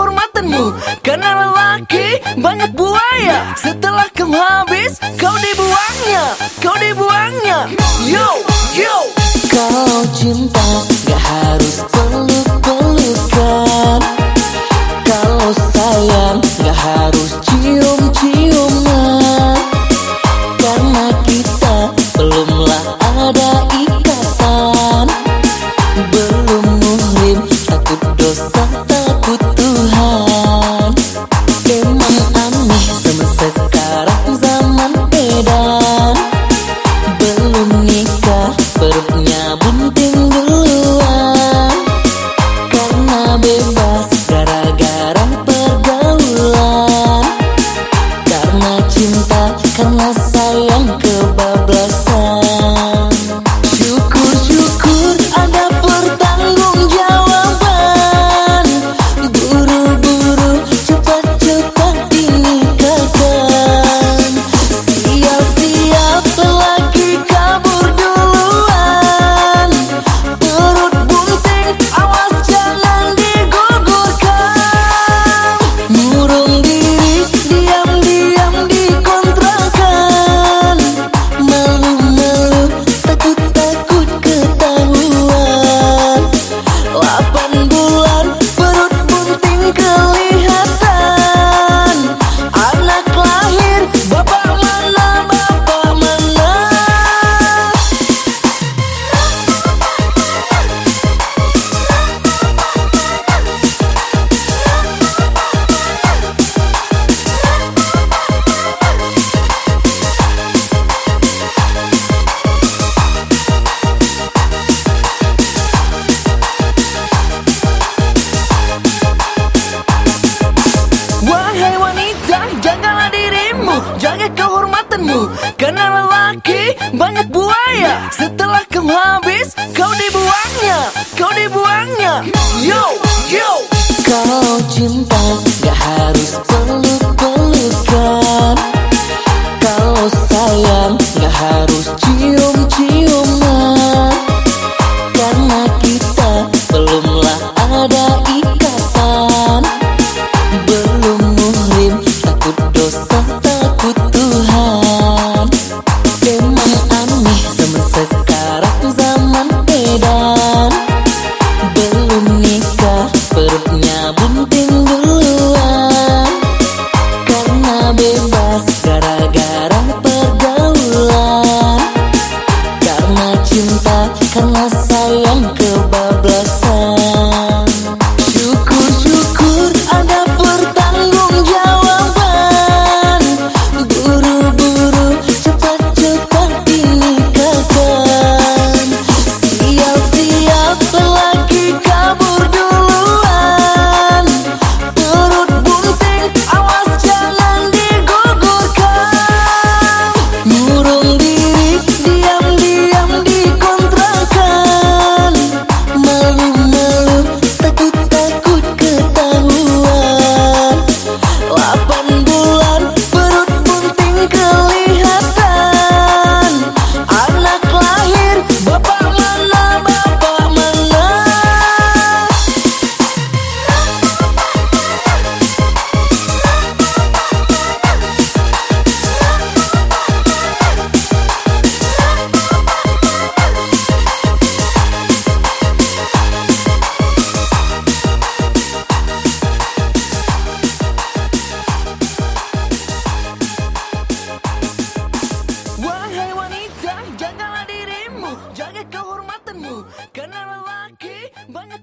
kehormatanmu Karena lelaki banyak buaya. Setelah kau habis kau dibuangnya Kau dibuangnya. Yo, yo. Kau cinta cinta gak harus больно